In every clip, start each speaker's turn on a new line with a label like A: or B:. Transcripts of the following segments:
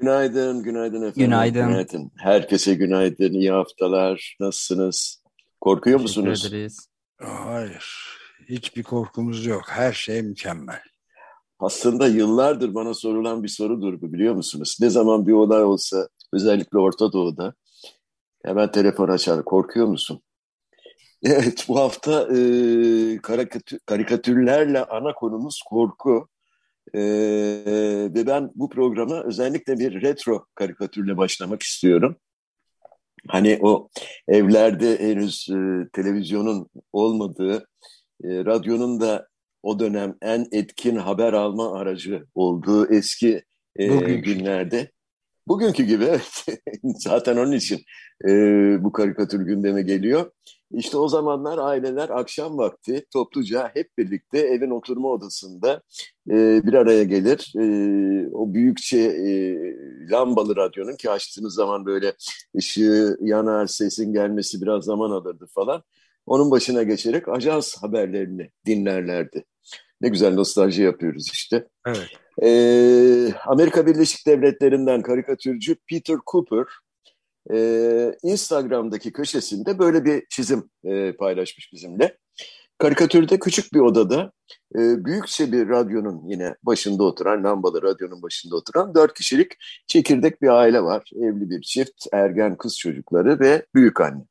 A: Günaydın, günaydın efendim.
B: Günaydın.
A: günaydın. Herkese günaydın, iyi haftalar. Nasılsınız? Korkuyor
B: Teşekkür
A: musunuz?
B: ederiz.
C: Hayır, hiçbir korkumuz yok. Her şey mükemmel.
A: Aslında yıllardır bana sorulan bir sorudur bu biliyor musunuz? Ne zaman bir olay olsa, özellikle Orta Doğu'da hemen telefon açar. Korkuyor musun? Evet, bu hafta e, karikatür, karikatürlerle ana konumuz korku. E, ve ben bu programa özellikle bir retro karikatürle başlamak istiyorum. Hani o evlerde henüz e, televizyonun olmadığı, e, radyonun da o dönem en etkin haber alma aracı olduğu eski e,
C: Bugünkü.
A: günlerde. Bugünkü gibi evet. Zaten onun için e, bu karikatür gündeme geliyor. İşte o zamanlar aileler akşam vakti topluca hep birlikte evin oturma odasında e, bir araya gelir. E, o büyükçe e, lambalı radyonun ki açtığınız zaman böyle ışığı yanar, sesin gelmesi biraz zaman alırdı falan. Onun başına geçerek ajans haberlerini dinlerlerdi. Ne güzel nostalji yapıyoruz işte.
C: Evet.
A: Ee, Amerika Birleşik Devletleri'nden karikatürcü Peter Cooper e, Instagram'daki köşesinde böyle bir çizim e, paylaşmış bizimle. Karikatürde küçük bir odada e, büyükçe bir radyonun yine başında oturan, lambalı radyonun başında oturan dört kişilik çekirdek bir aile var. Evli bir çift, ergen kız çocukları ve büyük anne.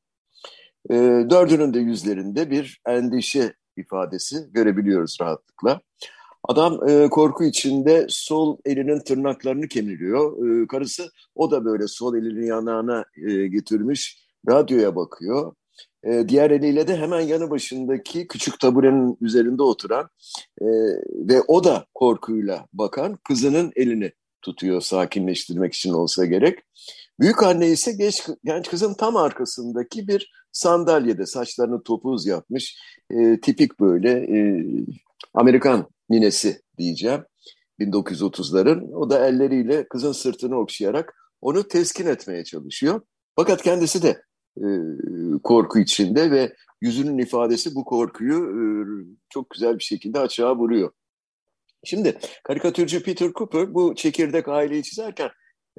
A: E, dördünün de yüzlerinde bir endişe ifadesi görebiliyoruz rahatlıkla. Adam e, korku içinde sol elinin tırnaklarını kemiriyor. E, karısı o da böyle sol elini yanağına e, getirmiş radyoya bakıyor. E, diğer eliyle de hemen yanı başındaki küçük taburenin üzerinde oturan e, ve o da korkuyla bakan kızının elini tutuyor sakinleştirmek için olsa gerek. Büyük anne ise genç, genç kızın tam arkasındaki bir sandalyede saçlarını topuz yapmış. E, tipik böyle e, Amerikan ninesi diyeceğim 1930'ların. O da elleriyle kızın sırtını okşayarak onu teskin etmeye çalışıyor. Fakat kendisi de e, korku içinde ve yüzünün ifadesi bu korkuyu e, çok güzel bir şekilde açığa vuruyor. Şimdi karikatürcü Peter Cooper bu çekirdek aileyi çizerken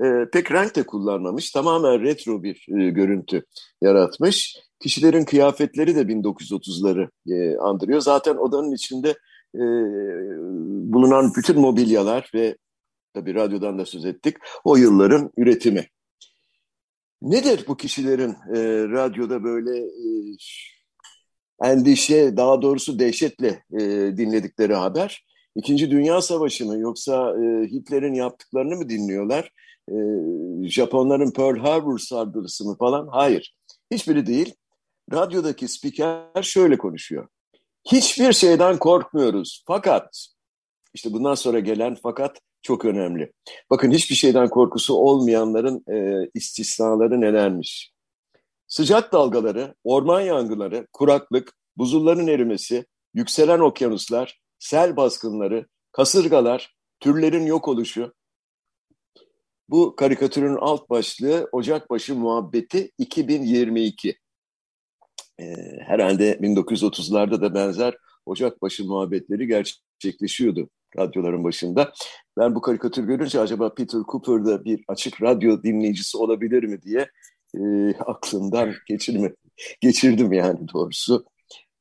A: e, pek renk de kullanmamış. Tamamen retro bir e, görüntü yaratmış. Kişilerin kıyafetleri de 1930'ları e, andırıyor. Zaten odanın içinde e, bulunan bütün mobilyalar ve tabii radyodan da söz ettik o yılların üretimi. Nedir bu kişilerin e, radyoda böyle e, endişe daha doğrusu dehşetle e, dinledikleri haber? İkinci Dünya Savaşı mı yoksa e, Hitler'in yaptıklarını mı dinliyorlar? E, Japonların Pearl Harbor saldırısı mı falan? Hayır. Hiçbiri değil. Radyodaki spiker şöyle konuşuyor. Hiçbir şeyden korkmuyoruz. Fakat işte bundan sonra gelen fakat çok önemli. Bakın hiçbir şeyden korkusu olmayanların e, istisnaları nelermiş? Sıcak dalgaları, orman yangınları, kuraklık, buzulların erimesi, yükselen okyanuslar, sel baskınları, kasırgalar, türlerin yok oluşu. Bu karikatürün alt başlığı Ocakbaşı Muhabbeti 2022. Ee, herhalde 1930'larda da benzer Ocakbaşı muhabbetleri gerçekleşiyordu radyoların başında. Ben bu karikatür görünce acaba Peter Cooper'da bir açık radyo dinleyicisi olabilir mi diye e, aklımdan geçirme, geçirdim yani doğrusu.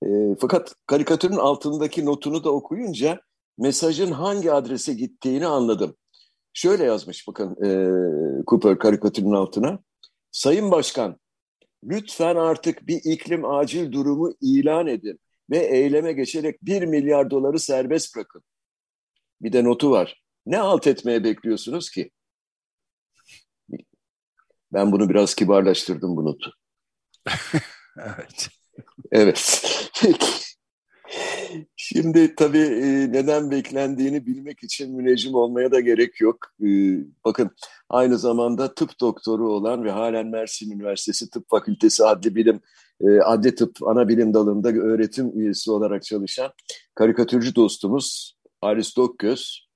A: E, fakat karikatürün altındaki notunu da okuyunca mesajın hangi adrese gittiğini anladım. Şöyle yazmış bakın e, Cooper karikatürün altına. Sayın Başkan, lütfen artık bir iklim acil durumu ilan edin ve eyleme geçerek 1 milyar doları serbest bırakın. Bir de notu var. Ne halt etmeye bekliyorsunuz ki? Ben bunu biraz kibarlaştırdım bu notu.
C: Evet.
A: Evet. Şimdi tabii e, neden beklendiğini bilmek için müneccim olmaya da gerek yok. E, bakın aynı zamanda tıp doktoru olan ve halen Mersin Üniversitesi Tıp Fakültesi Adli Bilim e, Adli Tıp Ana Bilim Dalı'nda öğretim üyesi olarak çalışan karikatürcü dostumuz Haris Dokgöz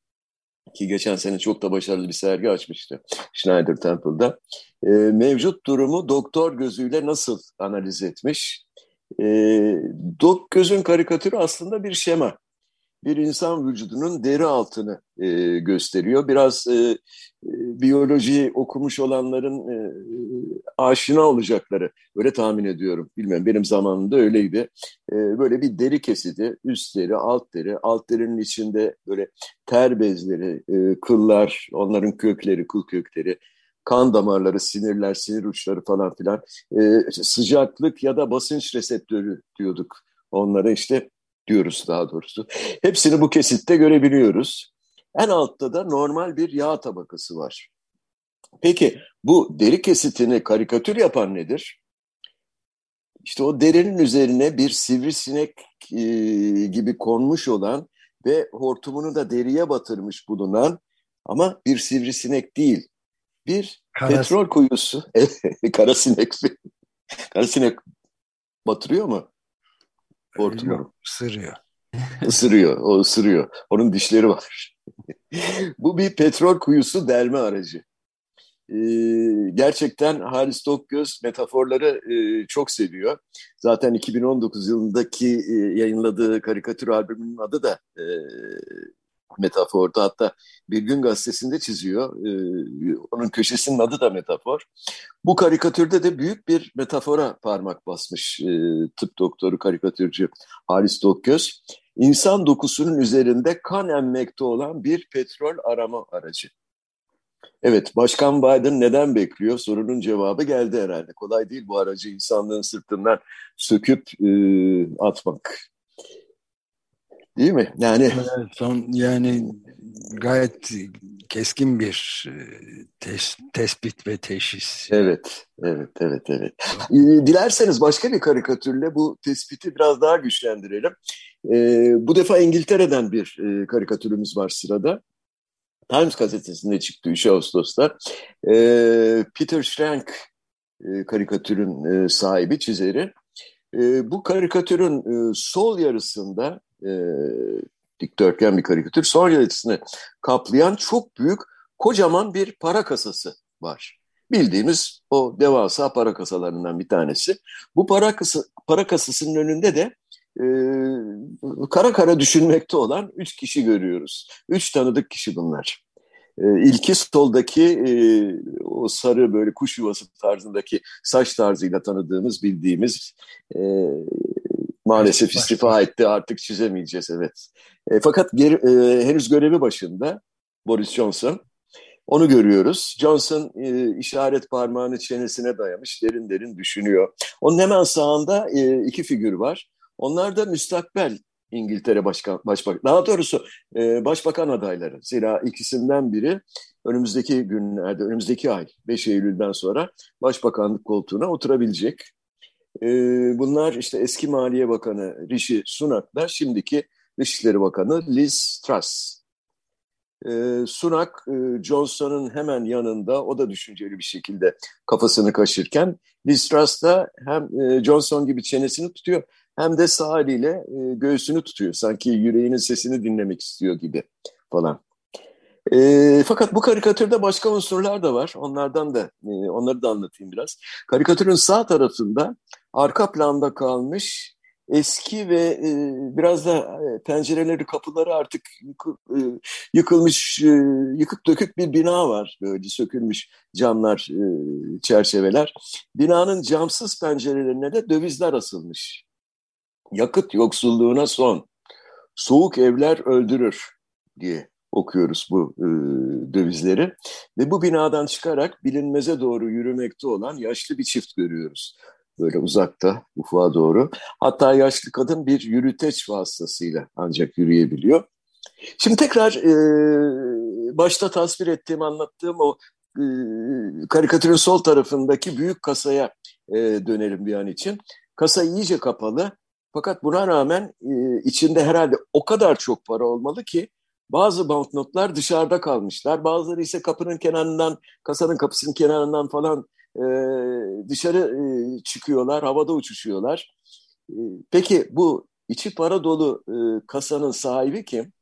A: ki geçen sene çok da başarılı bir sergi açmıştı Schneider Temple'da. Mevcut durumu doktor gözüyle nasıl analiz etmiş? E, Dok gözün karikatürü aslında bir şema. Bir insan vücudunun deri altını e, gösteriyor. Biraz e, e, biyoloji okumuş olanların e, aşina olacakları. Öyle tahmin ediyorum. Bilmem benim zamanımda öyleydi. E, böyle bir deri kesidi. Üst deri, alt deri. Alt derinin içinde böyle ter bezleri, e, kıllar, onların kökleri, kıl kökleri kan damarları, sinirler, sinir uçları falan filan e, sıcaklık ya da basınç reseptörü diyorduk. Onlara işte diyoruz daha doğrusu. Hepsini bu kesitte görebiliyoruz. En altta da normal bir yağ tabakası var. Peki bu deri kesitini karikatür yapan nedir? İşte o derinin üzerine bir sivrisinek e, gibi konmuş olan ve hortumunu da deriye batırmış bulunan ama bir sivrisinek değil, bir Karas... petrol kuyusu. Karasinek. Karasinek batırıyor mu?
C: Hortumu. Yok, ısırıyor.
A: Isırıyor, o ısırıyor. Onun dişleri var. Bu bir petrol kuyusu delme aracı. Ee, gerçekten Halis Dokgöz metaforları e, çok seviyor. Zaten 2019 yılındaki e, yayınladığı karikatür albümünün adı da e, metaforda hatta bir gün gazetesinde çiziyor. Ee, onun köşesinin adı da metafor. Bu karikatürde de büyük bir metafora parmak basmış e, tıp doktoru karikatürcü Halis Dokgöz. İnsan dokusunun üzerinde kan emmekte olan bir petrol arama aracı. Evet, Başkan Biden neden bekliyor? Sorunun cevabı geldi herhalde. Kolay değil bu aracı insanlığın sırtından söküp e, atmak. Değil mi? Yani
C: son yani gayet keskin bir e, tes, tespit ve teşhis.
A: Evet, evet, evet, evet. Dilerseniz başka bir karikatürle bu tespiti biraz daha güçlendirelim. Ee, bu defa İngiltere'den bir e, karikatürümüz var sırada. Times gazetesinde çıktı 3 Ağustos'ta. Ee, Peter Schrank e, karikatürün e, sahibi, çizeri. E, bu karikatürün e, sol yarısında e, dikdörtgen bir karikatür. Son yarısını kaplayan çok büyük kocaman bir para kasası var. Bildiğimiz o devasa para kasalarından bir tanesi. Bu para, kasa, para kasasının önünde de e, kara kara düşünmekte olan üç kişi görüyoruz. Üç tanıdık kişi bunlar. E, ilki soldaki e, o sarı böyle kuş yuvası tarzındaki saç tarzıyla tanıdığımız, bildiğimiz e, Maalesef istifa etti artık çizemeyeceğiz evet. E, fakat geri, e, henüz görevi başında Boris Johnson. Onu görüyoruz. Johnson e, işaret parmağını çenesine dayamış derin derin düşünüyor. Onun hemen sağında e, iki figür var. Onlar da müstakbel İngiltere Başkan, Başbakan, daha doğrusu e, Başbakan adayları. Zira ikisinden biri önümüzdeki günlerde, önümüzdeki ay 5 Eylül'den sonra Başbakanlık koltuğuna oturabilecek. E, bunlar işte eski Maliye Bakanı Rishi Sunak'la şimdiki Dışişleri Bakanı Liz Truss. E, Sunak e, Johnson'ın hemen yanında o da düşünceli bir şekilde kafasını kaşırken Liz Truss da hem e, Johnson gibi çenesini tutuyor hem de sağ eliyle e, göğsünü tutuyor. Sanki yüreğinin sesini dinlemek istiyor gibi falan. E, fakat bu karikatürde başka unsurlar da var. Onlardan da e, onları da anlatayım biraz. Karikatürün sağ tarafında arka planda kalmış eski ve e, biraz da e, pencereleri kapıları artık yıkı, e, yıkılmış e, yıkık dökük bir bina var. Böyle sökülmüş camlar e, çerçeveler. Binanın camsız pencerelerine de dövizler asılmış. Yakıt yoksulluğuna son. Soğuk evler öldürür diye okuyoruz bu e, dövizleri. Ve bu binadan çıkarak bilinmeze doğru yürümekte olan yaşlı bir çift görüyoruz. Böyle uzakta, ufuğa doğru. Hatta yaşlı kadın bir yürüteç vasıtasıyla ancak yürüyebiliyor. Şimdi tekrar e, başta tasvir ettiğim, anlattığım o e, karikatürün sol tarafındaki büyük kasaya e, dönelim bir an için. Kasa iyice kapalı Fakat buna rağmen e, içinde herhalde o kadar çok para olmalı ki bazı banknotlar dışarıda kalmışlar. Bazıları ise kapının kenarından, kasanın kapısının kenarından falan e, dışarı e, çıkıyorlar, havada uçuşuyorlar. E, peki bu içi para dolu e, kasanın sahibi kim?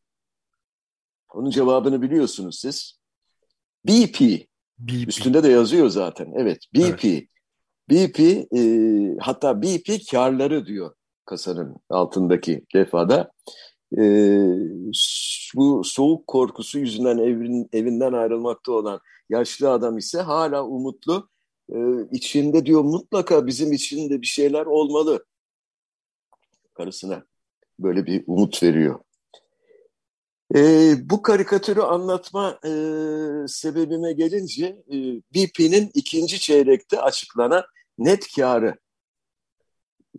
A: Onun cevabını biliyorsunuz siz. BP. BP. Üstünde de yazıyor zaten. Evet, BP. Evet. BP e, hatta BP karları diyor kasanın altındaki defada. E, bu soğuk korkusu yüzünden evin, evinden ayrılmakta olan yaşlı adam ise hala umutlu. E, içinde diyor mutlaka bizim için de bir şeyler olmalı. Karısına böyle bir umut veriyor. E, bu karikatürü anlatma e, sebebime gelince e, BP'nin ikinci çeyrekte açıklanan net karı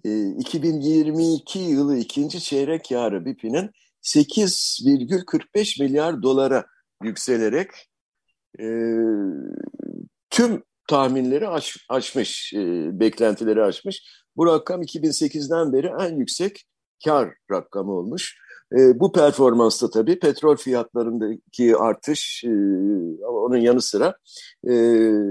A: 2022 yılı ikinci çeyrek karı BP'nin 8,45 milyar dolara yükselerek e, tüm tahminleri aş, aşmış, e, beklentileri aşmış. Bu rakam 2008'den beri en yüksek kar rakamı olmuş. E, bu performansta tabii petrol fiyatlarındaki artış, e, onun yanı sıra e,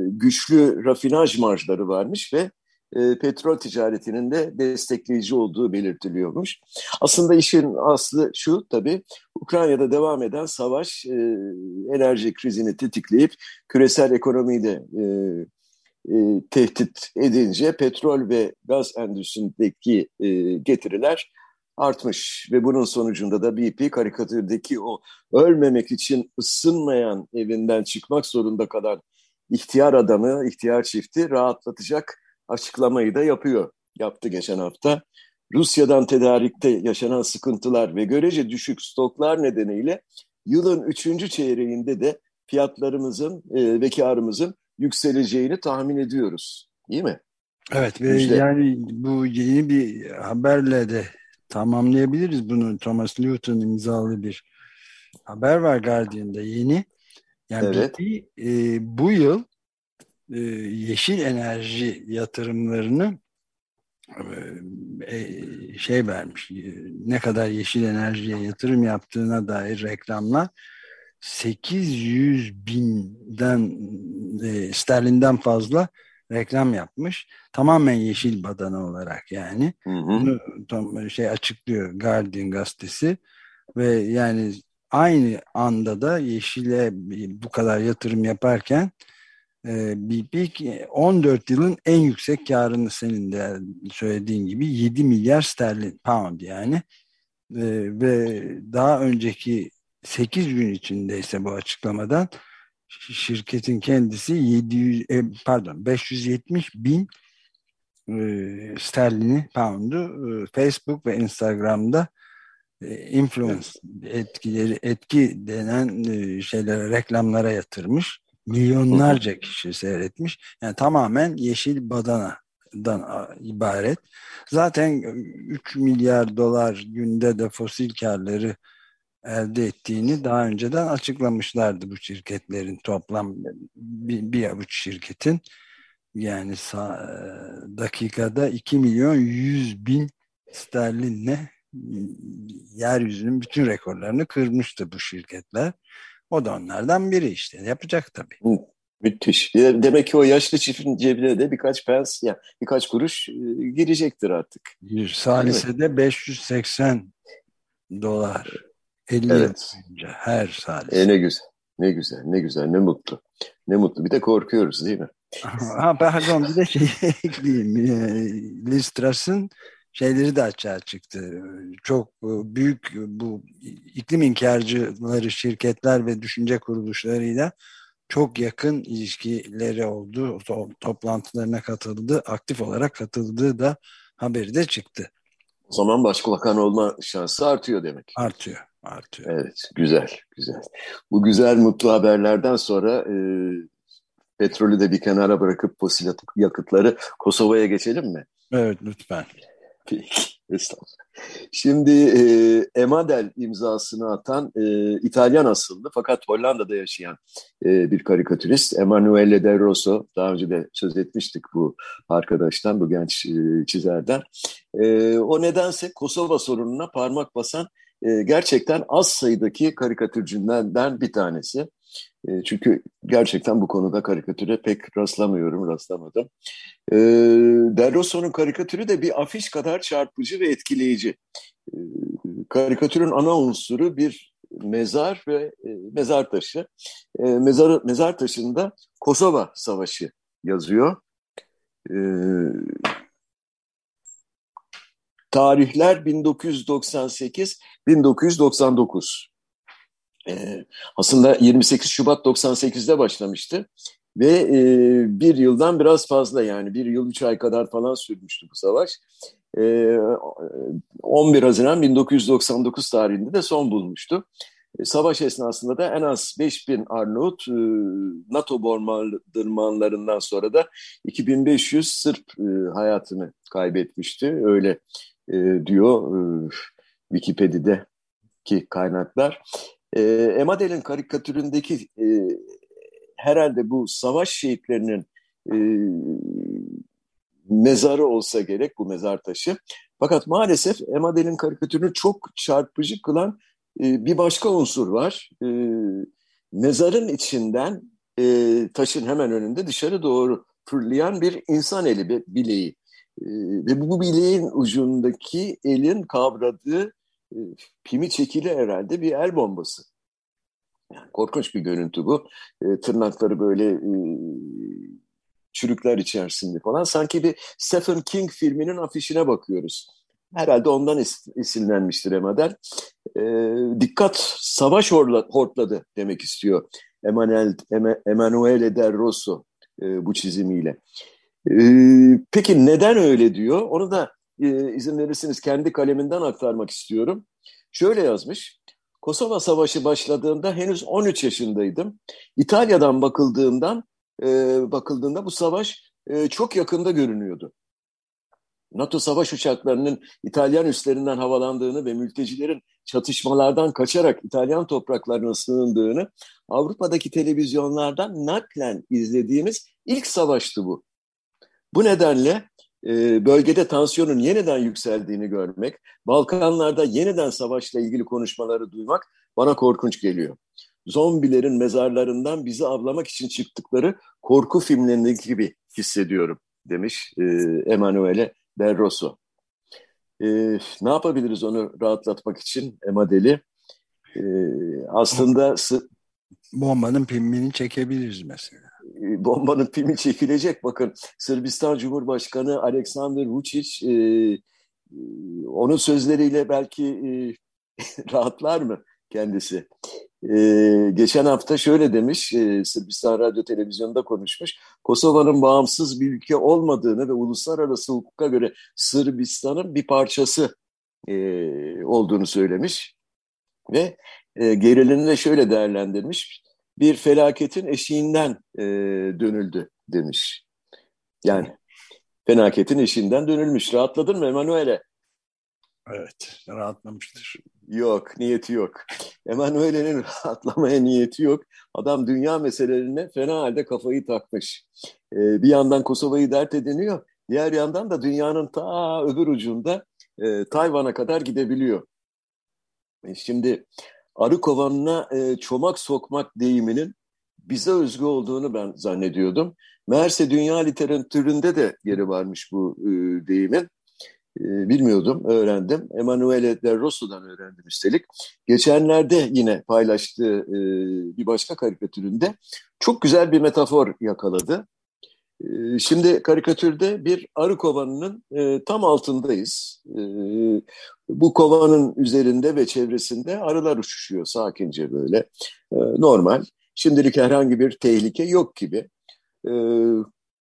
A: güçlü rafinaj marjları varmış ve e, petrol ticaretinin de destekleyici olduğu belirtiliyormuş. Aslında işin aslı şu tabii, Ukrayna'da devam eden savaş e, enerji krizini tetikleyip küresel ekonomiyi de e, e, tehdit edince petrol ve gaz endüstrisindeki e, getiriler artmış ve bunun sonucunda da BP karikatürdeki o ölmemek için ısınmayan evinden çıkmak zorunda kalan ihtiyar adamı, ihtiyar çifti rahatlatacak açıklamayı da yapıyor. Yaptı geçen hafta. Rusya'dan tedarikte yaşanan sıkıntılar ve görece düşük stoklar nedeniyle yılın üçüncü çeyreğinde de fiyatlarımızın e, ve karımızın yükseleceğini tahmin ediyoruz. Değil mi?
C: Evet ve Müjde. yani bu yeni bir haberle de tamamlayabiliriz bunu. Thomas Newton imzalı bir haber var Guardian'da yeni. Yani evet. BP, e, bu yıl e, yeşil enerji yatırımlarını e, şey vermiş. E, ne kadar yeşil enerjiye yatırım yaptığına dair reklamlar 800 binden e, sterlinden fazla reklam yapmış. Tamamen yeşil badana olarak yani. Hı hı. Bunu tam şey açıklıyor Guardian gazetesi ve yani aynı anda da yeşile bu kadar yatırım yaparken e, BP 14 yılın en yüksek karını senin de söylediğin gibi 7 milyar sterlin pound yani e, ve daha önceki 8 gün içindeyse bu açıklamadan şirketin kendisi 700 e, pardon 570 bin e, sterlini pound'u e, Facebook ve Instagram'da influence etkileri etki denen şeylere reklamlara yatırmış. Milyonlarca kişi seyretmiş. Yani tamamen yeşil badanadan ibaret. Zaten 3 milyar dolar günde de fosil karları elde ettiğini daha önceden açıklamışlardı bu şirketlerin toplam bir, bir avuç şirketin yani dakikada 2 milyon 100 bin sterlinle yeryüzünün bütün rekorlarını kırmıştı bu şirketler. O da onlardan biri işte. Yapacak tabii.
A: Müthiş. Demek ki o yaşlı çiftin cebine de birkaç pens, ya birkaç kuruş e, girecektir artık.
C: Salisede 580 dolar 50 evet. yıl her salise.
A: E ne güzel. Ne güzel, ne güzel, ne mutlu. Ne mutlu. Bir de korkuyoruz değil mi?
C: ha, pardon bir de şey ekleyeyim. E, Liz Truss'ın şeyleri de açığa çıktı. Çok e, büyük bu iklim inkarcıları şirketler ve düşünce kuruluşlarıyla çok yakın ilişkileri oldu. Toplantılarına katıldı. Aktif olarak katıldığı da haberi de çıktı.
A: O zaman başbakan olma şansı artıyor demek.
C: Artıyor artıyor.
A: Evet, güzel, güzel. Bu güzel, mutlu haberlerden sonra e, petrolü de bir kenara bırakıp fosil yakıtları Kosova'ya geçelim mi?
C: Evet, lütfen.
A: Peki, estağfurullah. Şimdi e, Emadel imzasını atan e, İtalyan asıllı fakat Hollanda'da yaşayan e, bir karikatürist Emanuele De Rosso. Daha önce de söz etmiştik bu arkadaştan, bu genç e, çizerden. E, o nedense Kosova sorununa parmak basan e, gerçekten az sayıdaki karikatürcülerden bir tanesi. E, çünkü gerçekten bu konuda karikatüre pek rastlamıyorum, rastlamadım. E, Del Rosso'nun karikatürü de bir afiş kadar çarpıcı ve etkileyici. E, karikatürün ana unsuru bir mezar ve e, mezar taşı. E, mezar, mezar taşında Kosova Savaşı yazıyor. E, tarihler 1998-1999. E, aslında 28 Şubat 98'de başlamıştı ve e, bir yıldan biraz fazla yani bir yıl üç ay kadar falan sürmüştü bu savaş. E, 11 Haziran 1999 tarihinde de son bulmuştu. E, savaş esnasında da en az 5000 Arnavut e, NATO bombardırmanlarından sonra da 2500 Sırp e, hayatını kaybetmişti. Öyle e, diyor e, Wikipedia'daki kaynaklar. E, Emadel'in karikatüründeki e, herhalde bu savaş şehitlerinin e, mezarı olsa gerek bu mezar taşı. Fakat maalesef Emadel'in karikatürünü çok çarpıcı kılan e, bir başka unsur var. E, mezarın içinden e, taşın hemen önünde dışarı doğru fırlayan bir insan eli bileği. E, ve bu bileğin ucundaki elin kavradığı e, pimi çekili herhalde bir el bombası. Yani korkunç bir görüntü bu. E, tırnakları böyle e, çürükler içerisinde falan. Sanki bir Stephen King filminin afişine bakıyoruz. Herhalde ondan is isimlenmiştir Emanuel. E, dikkat savaş hortladı demek istiyor Emanuel, Emanuele Del Rosso e, bu çizimiyle. E, peki neden öyle diyor? Onu da e, izin verirseniz kendi kaleminden aktarmak istiyorum. Şöyle yazmış. Kosova Savaşı başladığında henüz 13 yaşındaydım. İtalya'dan bakıldığından e, bakıldığında bu savaş e, çok yakında görünüyordu. NATO savaş uçaklarının İtalyan üstlerinden havalandığını ve mültecilerin çatışmalardan kaçarak İtalyan topraklarına sığındığını Avrupa'daki televizyonlardan naklen izlediğimiz ilk savaştı bu. Bu nedenle e, bölgede tansiyonun yeniden yükseldiğini görmek, Balkanlarda yeniden savaşla ilgili konuşmaları duymak bana korkunç geliyor. Zombilerin mezarlarından bizi avlamak için çıktıkları korku filmlerindeki gibi hissediyorum demiş e, Emanuele Del. E, ne yapabiliriz onu rahatlatmak için Emadeli? E, aslında...
C: Bombanın filmini çekebiliriz mesela.
A: Bombanın pimi çekilecek. Bakın Sırbistan Cumhurbaşkanı Aleksandar Vučić e, e, onun sözleriyle belki e, rahatlar mı kendisi? E, geçen hafta şöyle demiş, e, Sırbistan Radyo Televizyonu'nda konuşmuş. Kosova'nın bağımsız bir ülke olmadığını ve uluslararası hukuka göre Sırbistan'ın bir parçası e, olduğunu söylemiş. Ve e, gerilimini de şöyle değerlendirmiş bir felaketin eşiğinden e, dönüldü demiş. Yani felaketin eşiğinden dönülmüş. Rahatladın mı Emanuele?
C: Evet, rahatlamıştır.
A: Yok, niyeti yok. Emanuele'nin rahatlamaya niyeti yok. Adam dünya meselelerine fena halde kafayı takmış. Ee, bir yandan Kosova'yı dert ediniyor, diğer yandan da dünyanın ta öbür ucunda e, Tayvan'a kadar gidebiliyor. E, şimdi arı kovanına e, çomak sokmak deyiminin bize özgü olduğunu ben zannediyordum. Meğerse dünya literatüründe de yeri varmış bu e, deyimin. E, bilmiyordum, öğrendim. Emanuele Del Rosso'dan öğrendim üstelik. Geçenlerde yine paylaştığı e, bir başka karikatüründe çok güzel bir metafor yakaladı. Ee, şimdi karikatürde bir arı kovanının e, tam altındayız. E, bu kovanın üzerinde ve çevresinde arılar uçuşuyor sakince böyle. E, normal. Şimdilik herhangi bir tehlike yok gibi. E,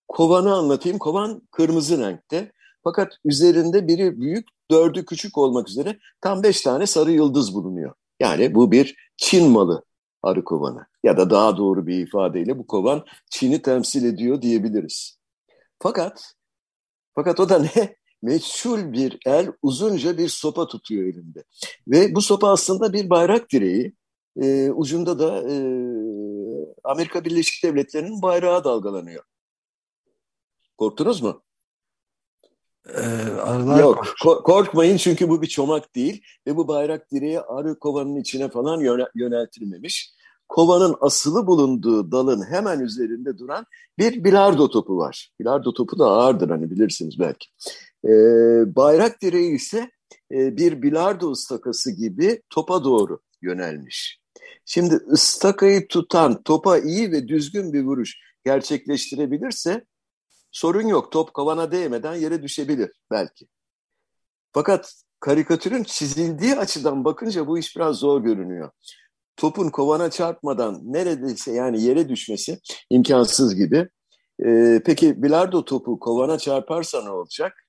A: kovanı anlatayım. Kovan kırmızı renkte. Fakat üzerinde biri büyük, dördü küçük olmak üzere tam beş tane sarı yıldız bulunuyor. Yani bu bir Çin malı arı kovanı. Ya da daha doğru bir ifadeyle bu kovan Çin'i temsil ediyor diyebiliriz. Fakat fakat o da ne? meçhul bir el uzunca bir sopa tutuyor elinde. Ve bu sopa aslında bir bayrak direği. E, ucunda da e, Amerika Birleşik Devletleri'nin bayrağı dalgalanıyor. Korktunuz mu? Ee, Yok ko korkmayın çünkü bu bir çomak değil ve bu bayrak direği arı kovanın içine falan yöneltilmemiş. Kovanın asılı bulunduğu dalın hemen üzerinde duran bir bilardo topu var. Bilardo topu da ağırdır hani bilirsiniz belki. Ee, bayrak direği ise e, bir bilardo ıstakası gibi topa doğru yönelmiş. Şimdi ıstakayı tutan topa iyi ve düzgün bir vuruş gerçekleştirebilirse sorun yok. Top kavana değmeden yere düşebilir belki. Fakat karikatürün çizildiği açıdan bakınca bu iş biraz zor görünüyor. Topun kovana çarpmadan neredeyse yani yere düşmesi imkansız gibi. Ee, peki bilardo topu kovana çarparsa ne olacak?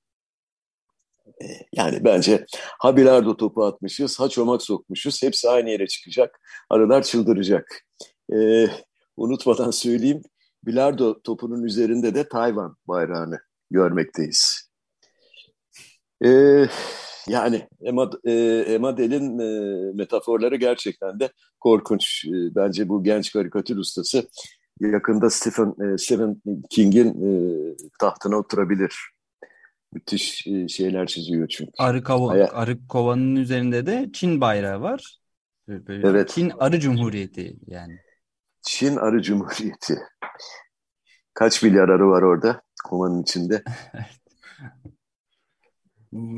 A: Ee, yani bence ha bilardo topu atmışız, ha çomak sokmuşuz. Hepsi aynı yere çıkacak. Arılar çıldıracak. Ee, unutmadan söyleyeyim bilardo topunun üzerinde de Tayvan bayrağını görmekteyiz. Ee, yani Emma, e, Emma Del'in e, metaforları gerçekten de korkunç. E, bence bu genç karikatür ustası yakında Stephen, e, Stephen King'in e, tahtına oturabilir. Müthiş e, şeyler çiziyor çünkü.
B: Arı, kova, Aya... arı kovanın üzerinde de Çin bayrağı var. Böyle evet. Çin Arı Cumhuriyeti yani.
A: Çin Arı Cumhuriyeti. Kaç milyar arı var orada kovanın içinde?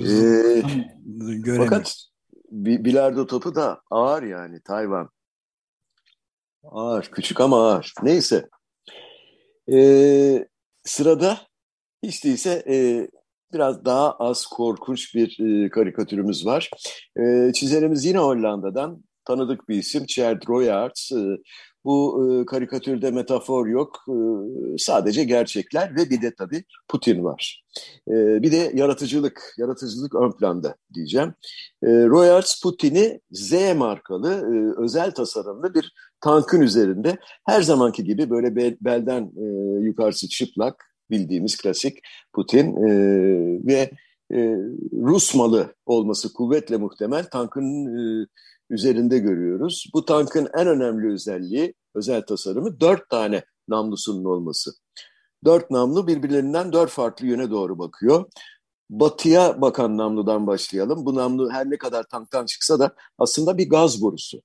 A: ee, fakat bilardo topu da ağır yani Tayvan. Ağır, küçük ama ağır. Neyse. Ee, sırada hiç değilse e, biraz daha az korkunç bir e, karikatürümüz var. E, çizerimiz yine Hollanda'dan tanıdık bir isim. Cherd Royaerts. E, bu e, karikatürde metafor yok. E, sadece gerçekler ve bir de tabii Putin var. E, bir de yaratıcılık, yaratıcılık ön planda diyeceğim. E, Royals Putin'i Z markalı e, özel tasarımlı bir tankın üzerinde her zamanki gibi böyle bel, belden e, yukarısı çıplak bildiğimiz klasik Putin e, ve e, Rus malı olması kuvvetle muhtemel tankın e, üzerinde görüyoruz. Bu tankın en önemli özelliği, özel tasarımı dört tane namlusunun olması. Dört namlu birbirlerinden dört farklı yöne doğru bakıyor. Batıya bakan namludan başlayalım. Bu namlu her ne kadar tanktan çıksa da aslında bir gaz borusu.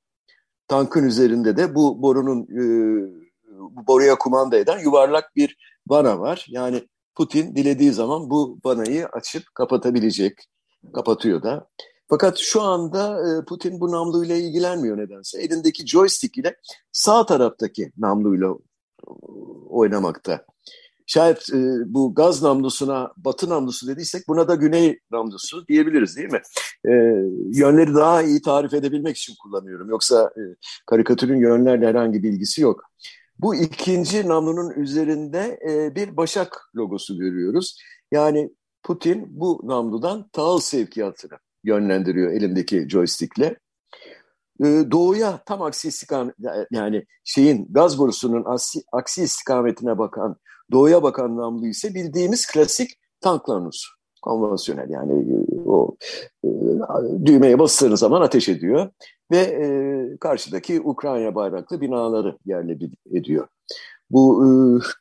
A: Tankın üzerinde de bu borunun e, boruya kumanda eden yuvarlak bir vana var. Yani Putin dilediği zaman bu vanayı açıp kapatabilecek. Kapatıyor da. Fakat şu anda e, Putin bu namluyla ilgilenmiyor nedense. Elindeki joystick ile sağ taraftaki namluyla e, oynamakta. Şayet e, bu gaz namlusuna batı namlusu dediysek buna da güney namlusu diyebiliriz değil mi? Yönleri daha iyi tarif edebilmek için kullanıyorum. Yoksa karikatürün yönlerle herhangi bir ilgisi yok. Bu ikinci namlunun üzerinde bir başak logosu görüyoruz. Yani Putin bu namludan tahıl sevkiyatını yönlendiriyor elimdeki joystickle. Ee, doğuya tam aksi istikamet yani şeyin gaz borusunun aksi, aksi istikametine bakan doğuya bakan namlu ise bildiğimiz klasik tank. Konvansiyonel yani e, o e, düğmeye bastığınız zaman ateş ediyor ve e, karşıdaki Ukrayna bayraklı binaları yerle bir ediyor. Bu e,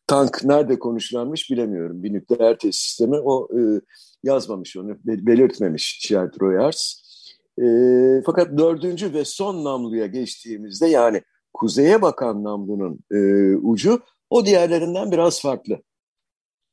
A: tank nerede konuşlanmış bilemiyorum. Bir nükleer tesis sistemi o e, yazmamış onu, belirtmemiş Chiard Royers. E, fakat dördüncü ve son namluya geçtiğimizde yani kuzeye bakan namlunun e, ucu o diğerlerinden biraz farklı.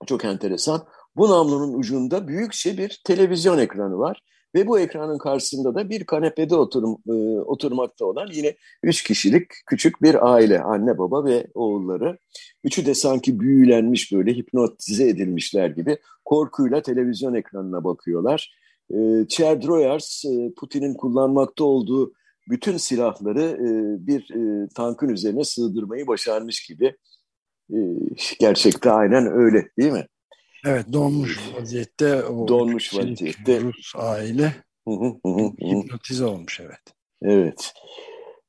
A: Çok enteresan. Bu namlunun ucunda büyükçe bir televizyon ekranı var ve bu ekranın karşısında da bir kanepede oturum, e, oturmakta olan yine üç kişilik küçük bir aile, anne baba ve oğulları. Üçü de sanki büyülenmiş böyle hipnotize edilmişler gibi korkuyla televizyon ekranına bakıyorlar. E, Cherdroyers e, Putin'in kullanmakta olduğu bütün silahları e, bir e, tankın üzerine sığdırmayı başarmış gibi. E, gerçekte aynen öyle değil mi?
C: Evet donmuş vaziyette. O
A: donmuş vaziyette.
C: Rus aile hipnotize olmuş evet.
A: Evet.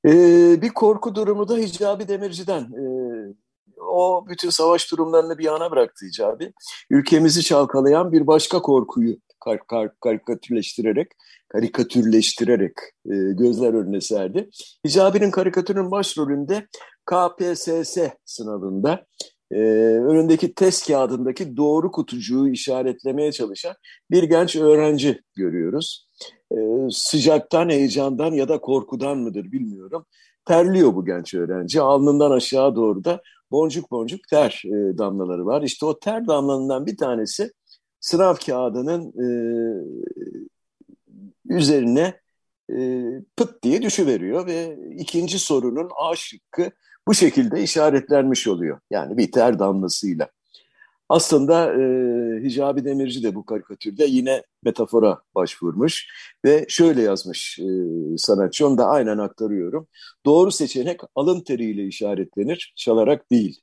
A: Ee, bir korku durumu da Hicabi Demirci'den. Ee, o bütün savaş durumlarını bir yana bıraktı Hicabi. Ülkemizi çalkalayan bir başka korkuyu kar, kar, karikatürleştirerek karikatürleştirerek e, gözler önüne serdi. Hicabi'nin karikatürün başrolünde KPSS sınavında e, önündeki test kağıdındaki doğru kutucuğu işaretlemeye çalışan bir genç öğrenci görüyoruz. E, sıcaktan, heyecandan ya da korkudan mıdır bilmiyorum. Terliyor bu genç öğrenci. Alnından aşağı doğru da boncuk boncuk ter e, damlaları var. İşte o ter damlalarından bir tanesi sınav kağıdının e, üzerine e, pıt diye düşüveriyor ve ikinci sorunun A şıkkı bu şekilde işaretlenmiş oluyor. Yani bir ter damlasıyla. Aslında e, Hicabi Demirci de bu karikatürde yine metafora başvurmuş ve şöyle yazmış e, sanatçı, onu da aynen aktarıyorum. Doğru seçenek alın teriyle işaretlenir, çalarak değil.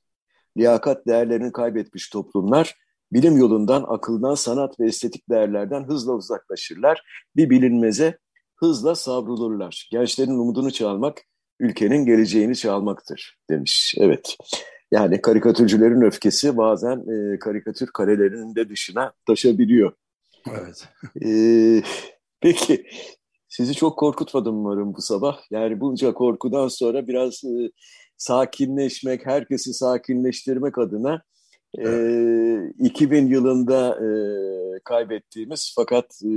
A: Liyakat değerlerini kaybetmiş toplumlar bilim yolundan, akıldan, sanat ve estetik değerlerden hızla uzaklaşırlar. Bir bilinmeze hızla savrulurlar. Gençlerin umudunu çalmak, ülkenin geleceğini çalmaktır demiş. Evet. Yani karikatürcülerin öfkesi bazen e, karikatür karelerinin de dışına taşabiliyor.
C: Evet.
A: Ee, peki sizi çok korkutmadım umarım bu sabah. Yani bunca korkudan sonra biraz e, sakinleşmek, herkesi sakinleştirmek adına evet. e, 2000 yılında e, kaybettiğimiz fakat e,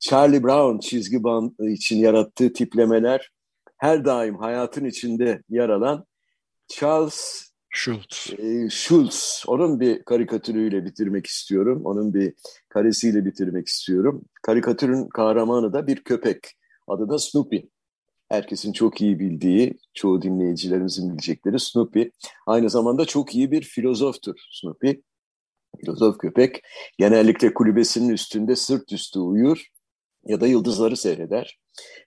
A: Charlie Brown çizgi band için yarattığı tiplemeler her daim hayatın içinde yer alan Charles
C: Schultz.
A: E, Schultz. Onun bir karikatürüyle bitirmek istiyorum. Onun bir karesiyle bitirmek istiyorum. Karikatürün kahramanı da bir köpek. Adı da Snoopy. Herkesin çok iyi bildiği, çoğu dinleyicilerimizin bilecekleri Snoopy. Aynı zamanda çok iyi bir filozoftur Snoopy. Filozof köpek. Genellikle kulübesinin üstünde sırt üstü uyur ya da yıldızları seyreder.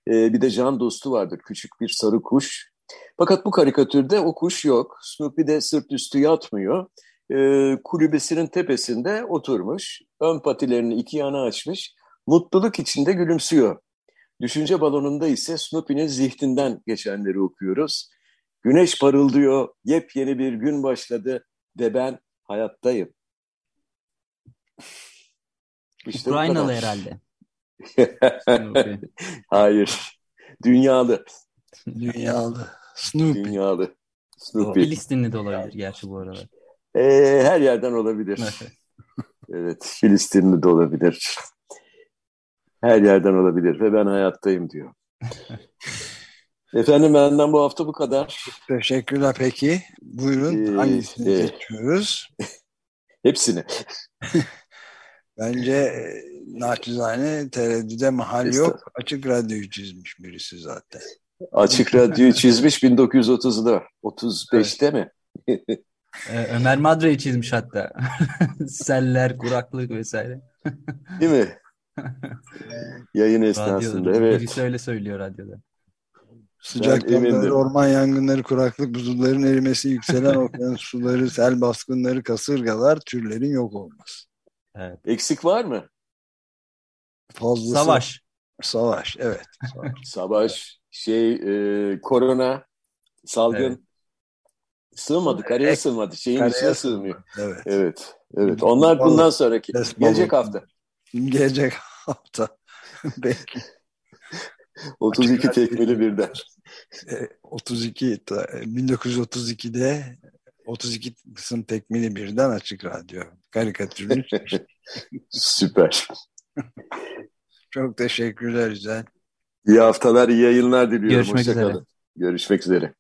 A: Ee, bir de can dostu vardır. Küçük bir sarı kuş. Fakat bu karikatürde o kuş yok. Snoopy de sırt üstü yatmıyor. Ee, kulübesinin tepesinde oturmuş. Ön patilerini iki yana açmış. Mutluluk içinde gülümsüyor. Düşünce balonunda ise Snoopy'nin zihninden geçenleri okuyoruz. Güneş parıldıyor, yepyeni bir gün başladı ve ben hayattayım.
B: İşte Ukraynalı herhalde.
A: Hayır. Dünyalı.
C: Dünyalı. Snoopy.
A: Dünyalı. Snoopy.
B: Filistinli de olabilir gerçi bu arada.
A: Ee, her yerden olabilir. evet. Filistinli de olabilir. Her yerden olabilir ve ben hayattayım diyor. Efendim benden bu hafta bu kadar.
C: Teşekkürler peki. Buyurun ee, hangisini e, seçiyoruz?
A: Hepsini.
C: Bence e, naçizane tereddüde mahal yok. Açık radyoyu çizmiş birisi zaten.
A: Açık radyoyu çizmiş 1930'da. 35'te evet. mi?
B: Ee, Ömer Madre'yi çizmiş hatta. Seller, kuraklık vesaire.
A: Değil mi? Yayın esnasında. Evet.
B: Birisi öyle söylüyor radyoda.
C: Sıcaklıkları, orman yangınları, kuraklık, buzulların erimesi, yükselen okyanus suları, sel baskınları, kasırgalar, türlerin yok olması.
A: Evet. Eksik var mı?
C: Fazlası.
B: Savaş.
C: Savaş, evet.
A: Savaş, Savaş şey, e, korona, salgın. Evet. Sığmadı, karaya sığmadı. Şeyin karaya içine sığmıyor. Evet. Evet. Evet. Onlar bundan sonraki. Gelecek hafta.
C: Gelecek hafta. Belki.
A: 32 tekmeli birden.
C: 32 1932'de 32 kısım tekmeli birden açık radyo. Karikatürünü
A: Süper.
C: Çok teşekkürler güzel.
A: İyi haftalar, iyi yayınlar diliyorum.
B: Görüşmek üzere.
A: Görüşmek üzere.